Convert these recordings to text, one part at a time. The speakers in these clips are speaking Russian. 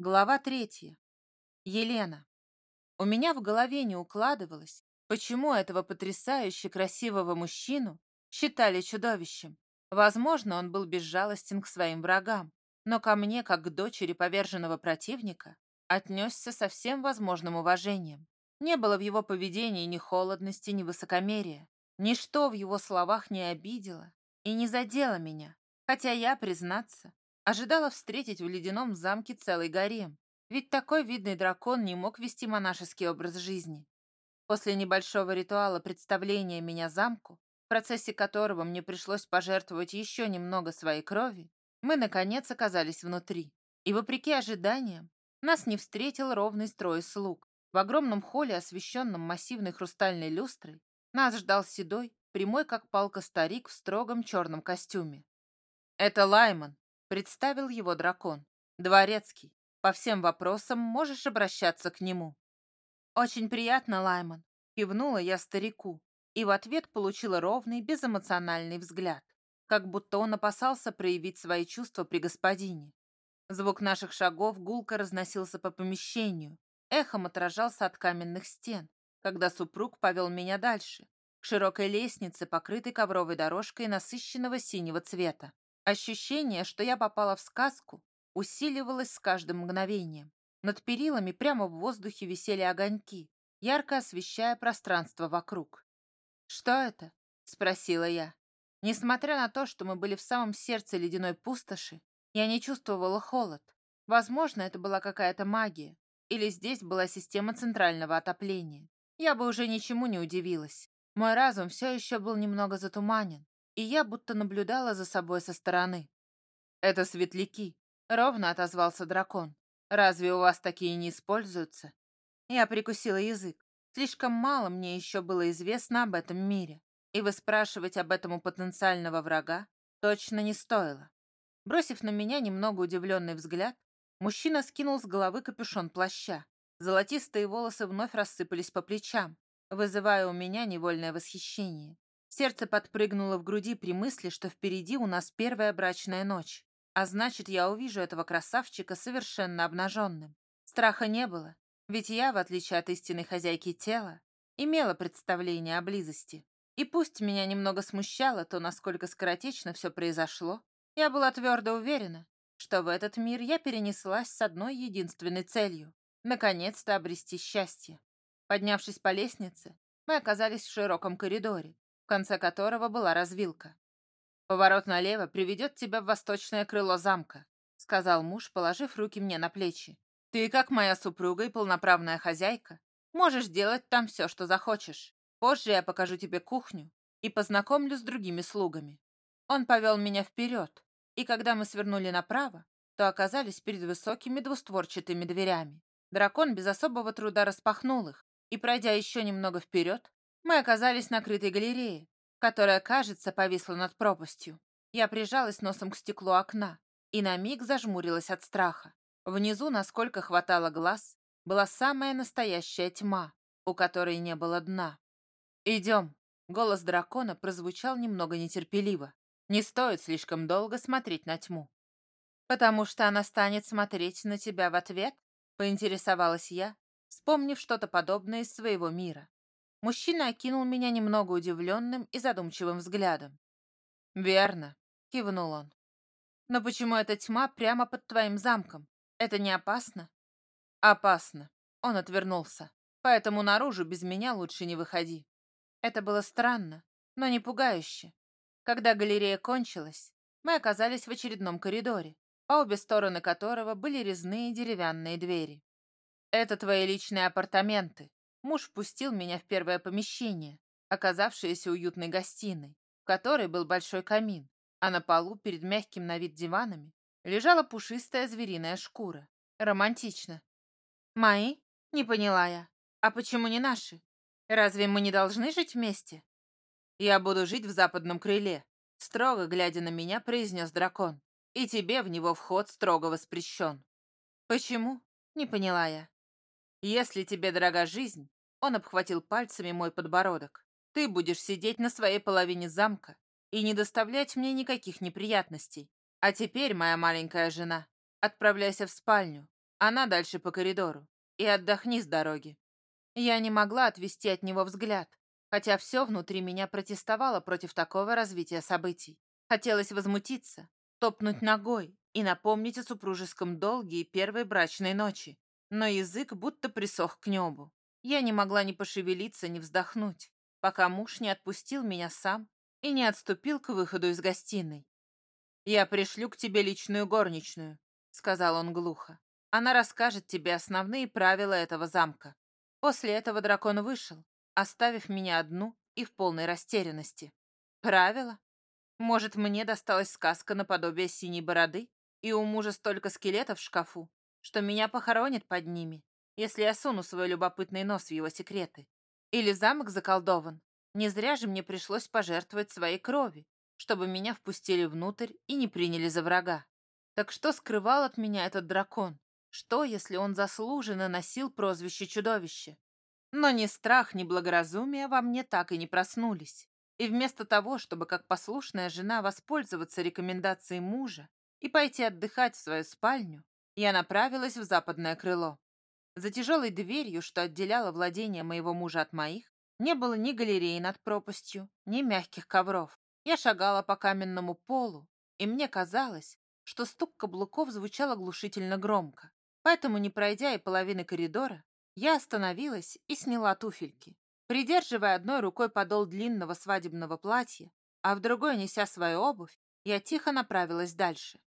Глава третья. Елена. У меня в голове не укладывалось, почему этого потрясающе красивого мужчину считали чудовищем. Возможно, он был безжалостен к своим врагам, но ко мне, как к дочери поверженного противника, отнесся со всем возможным уважением. Не было в его поведении ни холодности, ни высокомерия. Ничто в его словах не обидело и не задело меня, хотя я, признаться, ожидала встретить в ледяном замке целый гарем, ведь такой видный дракон не мог вести монашеский образ жизни. После небольшого ритуала представления меня замку, в процессе которого мне пришлось пожертвовать еще немного своей крови, мы, наконец, оказались внутри. И, вопреки ожиданиям, нас не встретил ровный строй слуг. В огромном холле, освещенном массивной хрустальной люстрой, нас ждал седой, прямой как палка старик в строгом черном костюме. «Это Лайман», — представил его дракон. «Дворецкий. По всем вопросам можешь обращаться к нему». «Очень приятно, Лайман», — кивнула я старику, и в ответ получила ровный, безэмоциональный взгляд, как будто он опасался проявить свои чувства при господине. Звук наших шагов гулко разносился по помещению, эхом отражался от каменных стен, когда супруг повел меня дальше, к широкой лестнице, покрытой ковровой дорожкой насыщенного синего цвета. Ощущение, что я попала в сказку, усиливалось с каждым мгновением. Над перилами прямо в воздухе висели огоньки, ярко освещая пространство вокруг. «Что это?» — спросила я. Несмотря на то, что мы были в самом сердце ледяной пустоши, я не чувствовала холод. Возможно, это была какая-то магия, или здесь была система центрального отопления я бы уже ничему не удивилась. Мой разум все еще был немного затуманен, и я будто наблюдала за собой со стороны. «Это светляки», — ровно отозвался дракон. «Разве у вас такие не используются?» Я прикусила язык. Слишком мало мне еще было известно об этом мире, и выспрашивать об этом у потенциального врага точно не стоило. Бросив на меня немного удивленный взгляд, мужчина скинул с головы капюшон плаща, Золотистые волосы вновь рассыпались по плечам, вызывая у меня невольное восхищение. Сердце подпрыгнуло в груди при мысли, что впереди у нас первая брачная ночь. А значит, я увижу этого красавчика совершенно обнаженным. Страха не было, ведь я, в отличие от истинной хозяйки тела, имела представление о близости. И пусть меня немного смущало то, насколько скоротечно все произошло, я была твердо уверена, что в этот мир я перенеслась с одной единственной целью наконец-то обрести счастье. Поднявшись по лестнице, мы оказались в широком коридоре, в конце которого была развилка. «Поворот налево приведет тебя в восточное крыло замка», сказал муж, положив руки мне на плечи. «Ты, как моя супруга и полноправная хозяйка, можешь делать там все, что захочешь. Позже я покажу тебе кухню и познакомлю с другими слугами». Он повел меня вперед, и когда мы свернули направо, то оказались перед высокими двустворчатыми дверями. Дракон без особого труда распахнул их, и, пройдя еще немного вперед, мы оказались на крытой галерее, которая, кажется, повисла над пропастью. Я прижалась носом к стеклу окна и на миг зажмурилась от страха. Внизу, насколько хватало глаз, была самая настоящая тьма, у которой не было дна. «Идем!» — голос дракона прозвучал немного нетерпеливо. «Не стоит слишком долго смотреть на тьму». «Потому что она станет смотреть на тебя в ответ?» Поинтересовалась я, вспомнив что-то подобное из своего мира. Мужчина окинул меня немного удивленным и задумчивым взглядом. «Верно», — кивнул он. «Но почему эта тьма прямо под твоим замком? Это не опасно?» «Опасно», — он отвернулся. «Поэтому наружу без меня лучше не выходи». Это было странно, но не пугающе. Когда галерея кончилась, мы оказались в очередном коридоре, по обе стороны которого были резные деревянные двери. «Это твои личные апартаменты». Муж впустил меня в первое помещение, оказавшееся уютной гостиной, в которой был большой камин, а на полу перед мягким на вид диванами лежала пушистая звериная шкура. Романтично. «Мои?» — не поняла я. «А почему не наши? Разве мы не должны жить вместе?» «Я буду жить в западном крыле», — строго глядя на меня, произнес дракон и тебе в него вход строго воспрещен. Почему? Не поняла я. Если тебе дорога жизнь, он обхватил пальцами мой подбородок, ты будешь сидеть на своей половине замка и не доставлять мне никаких неприятностей. А теперь, моя маленькая жена, отправляйся в спальню. Она дальше по коридору. И отдохни с дороги. Я не могла отвести от него взгляд, хотя все внутри меня протестовало против такого развития событий. Хотелось возмутиться, топнуть ногой и напомнить о супружеском долге и первой брачной ночи. Но язык будто присох к небу. Я не могла ни пошевелиться, ни вздохнуть, пока муж не отпустил меня сам и не отступил к выходу из гостиной. «Я пришлю к тебе личную горничную», — сказал он глухо. «Она расскажет тебе основные правила этого замка». После этого дракон вышел, оставив меня одну и в полной растерянности. «Правила? Может, мне досталась сказка наподобие синей бороды, и у мужа столько скелетов в шкафу, что меня похоронят под ними, если я суну свой любопытный нос в его секреты. Или замок заколдован. Не зря же мне пришлось пожертвовать своей крови, чтобы меня впустили внутрь и не приняли за врага. Так что скрывал от меня этот дракон? Что, если он заслуженно носил прозвище чудовище? Но ни страх, ни благоразумие во мне так и не проснулись. И вместо того, чтобы как послушная жена воспользоваться рекомендацией мужа и пойти отдыхать в свою спальню, я направилась в западное крыло. За тяжелой дверью, что отделяло владение моего мужа от моих, не было ни галереи над пропастью, ни мягких ковров. Я шагала по каменному полу, и мне казалось, что стук каблуков звучал оглушительно громко. Поэтому, не пройдя и половины коридора, я остановилась и сняла туфельки. Придерживая одной рукой подол длинного свадебного платья, а в другой, неся свою обувь, я тихо направилась дальше.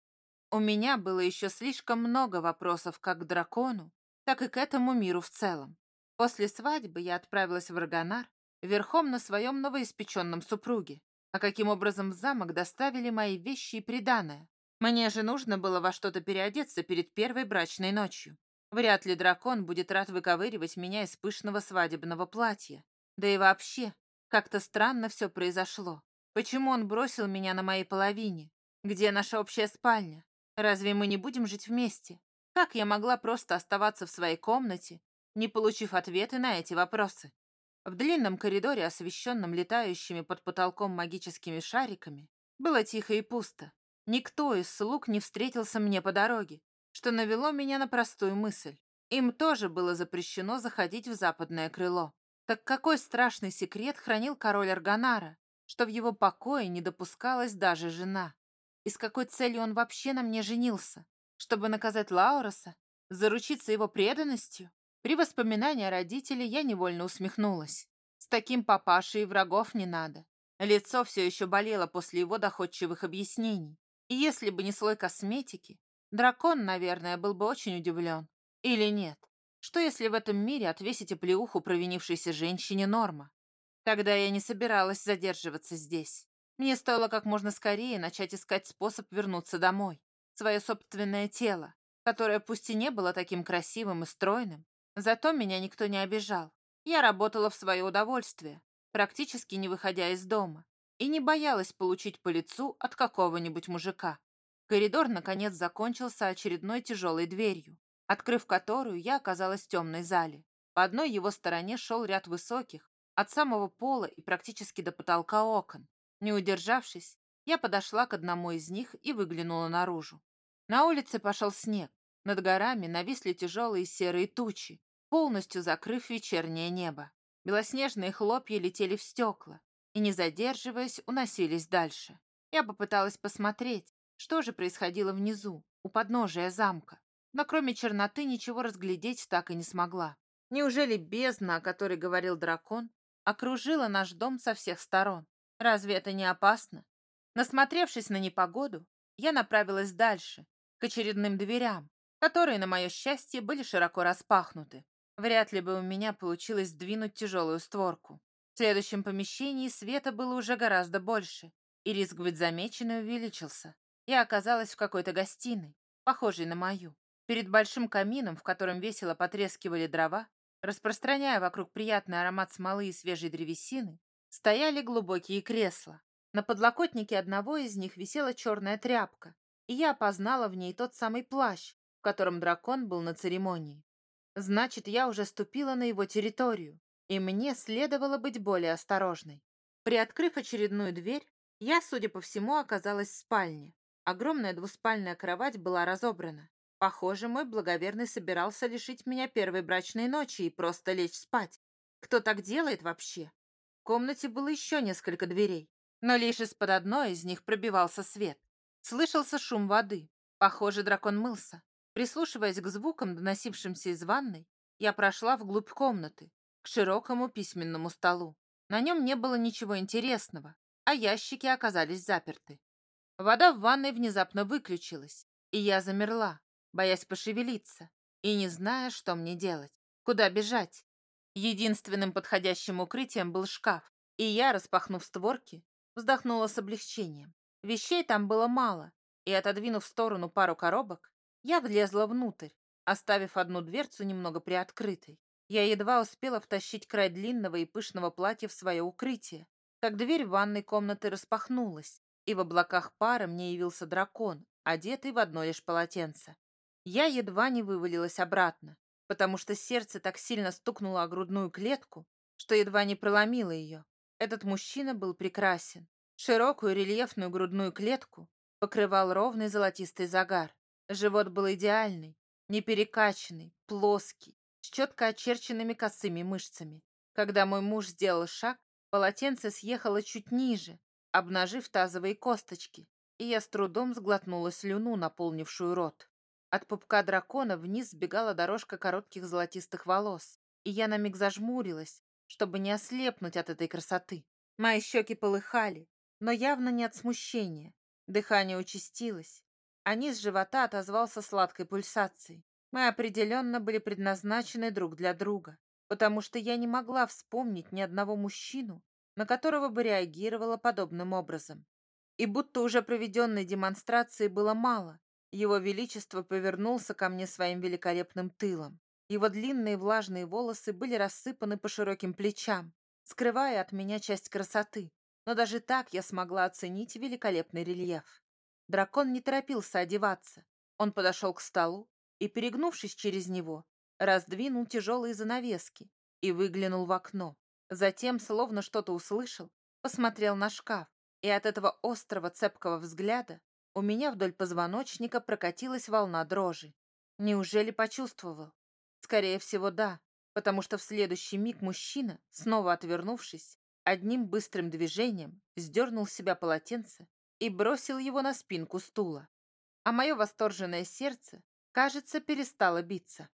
У меня было еще слишком много вопросов как к дракону, так и к этому миру в целом. После свадьбы я отправилась в Аргонар верхом на своем новоиспеченном супруге, а каким образом в замок доставили мои вещи и приданое. Мне же нужно было во что-то переодеться перед первой брачной ночью. Вряд ли дракон будет рад выковыривать меня из пышного свадебного платья. Да и вообще, как-то странно все произошло. Почему он бросил меня на моей половине? Где наша общая спальня? Разве мы не будем жить вместе? Как я могла просто оставаться в своей комнате, не получив ответы на эти вопросы? В длинном коридоре, освещенном летающими под потолком магическими шариками, было тихо и пусто. Никто из слуг не встретился мне по дороге, что навело меня на простую мысль. Им тоже было запрещено заходить в западное крыло. Так какой страшный секрет хранил король Аргонара, что в его покое не допускалась даже жена? И с какой целью он вообще на мне женился? Чтобы наказать Лауроса? Заручиться его преданностью? При воспоминании о родителе я невольно усмехнулась. С таким папашей врагов не надо. Лицо все еще болело после его доходчивых объяснений. И если бы не слой косметики, дракон, наверное, был бы очень удивлен. Или нет? Что если в этом мире отвесить оплеуху провинившейся женщине норма? Тогда я не собиралась задерживаться здесь. Мне стоило как можно скорее начать искать способ вернуться домой. Свое собственное тело, которое пусть и не было таким красивым и стройным, Зато меня никто не обижал. Я работала в свое удовольствие, практически не выходя из дома, и не боялась получить по лицу от какого-нибудь мужика. Коридор, наконец, закончился очередной тяжелой дверью, открыв которую, я оказалась в темной зале. По одной его стороне шел ряд высоких, от самого пола и практически до потолка окон. Не удержавшись, я подошла к одному из них и выглянула наружу. На улице пошел снег, над горами нависли тяжелые серые тучи, полностью закрыв вечернее небо. Белоснежные хлопья летели в стекла и, не задерживаясь, уносились дальше. Я попыталась посмотреть, что же происходило внизу, у подножия замка, но кроме черноты ничего разглядеть так и не смогла. Неужели бездна, о которой говорил дракон, окружила наш дом со всех сторон? Разве это не опасно? Насмотревшись на непогоду, я направилась дальше, к очередным дверям, которые, на мое счастье, были широко распахнуты. Вряд ли бы у меня получилось сдвинуть тяжелую створку. В следующем помещении света было уже гораздо больше, и риск быть замеченной увеличился. Я оказалась в какой-то гостиной, похожей на мою. Перед большим камином, в котором весело потрескивали дрова, распространяя вокруг приятный аромат смолы и свежей древесины, стояли глубокие кресла. На подлокотнике одного из них висела черная тряпка, и я опознала в ней тот самый плащ, в котором дракон был на церемонии. Значит, я уже ступила на его территорию, и мне следовало быть более осторожной. Приоткрыв очередную дверь, я, судя по всему, оказалась в спальне. Огромная двуспальная кровать была разобрана. Похоже, мой благоверный собирался лишить меня первой брачной ночи и просто лечь спать. Кто так делает вообще? Комнате было еще несколько дверей, но лишь из-под одной из них пробивался свет. Слышался шум воды. Похоже, дракон мылся. Прислушиваясь к звукам, доносившимся из ванной, я прошла вглубь комнаты, к широкому письменному столу. На нем не было ничего интересного, а ящики оказались заперты. Вода в ванной внезапно выключилась, и я замерла, боясь пошевелиться и не зная, что мне делать, куда бежать. Единственным подходящим укрытием был шкаф, и я, распахнув створки, вздохнула с облегчением. Вещей там было мало, и, отодвинув в сторону пару коробок, я влезла внутрь, оставив одну дверцу немного приоткрытой. Я едва успела втащить край длинного и пышного платья в свое укрытие, как дверь ванной комнаты распахнулась, и в облаках пара мне явился дракон, одетый в одно лишь полотенце. Я едва не вывалилась обратно, потому что сердце так сильно стукнуло о грудную клетку, что едва не проломило ее. Этот мужчина был прекрасен. Широкую рельефную грудную клетку покрывал ровный золотистый загар. Живот был идеальный, не перекачанный, плоский, с четко очерченными косыми мышцами. Когда мой муж сделал шаг, полотенце съехало чуть ниже, обнажив тазовые косточки, и я с трудом сглотнула слюну, наполнившую рот. От пупка дракона вниз сбегала дорожка коротких золотистых волос, и я на миг зажмурилась, чтобы не ослепнуть от этой красоты. Мои щеки полыхали, но явно не от смущения. Дыхание участилось, а низ живота отозвался сладкой пульсацией. Мы определенно были предназначены друг для друга, потому что я не могла вспомнить ни одного мужчину, на которого бы реагировала подобным образом. И будто уже проведенной демонстрации было мало, его Величество повернулся ко мне своим великолепным тылом. Его длинные влажные волосы были рассыпаны по широким плечам, скрывая от меня часть красоты. Но даже так я смогла оценить великолепный рельеф. Дракон не торопился одеваться. Он подошел к столу и, перегнувшись через него, раздвинул тяжелые занавески и выглянул в окно. Затем, словно что-то услышал, посмотрел на шкаф, и от этого острого цепкого взгляда у меня вдоль позвоночника прокатилась волна дрожи. Неужели почувствовал? Скорее всего, да, потому что в следующий миг мужчина, снова отвернувшись, одним быстрым движением сдернул с себя полотенце и бросил его на спинку стула. А мое восторженное сердце, кажется, перестало биться.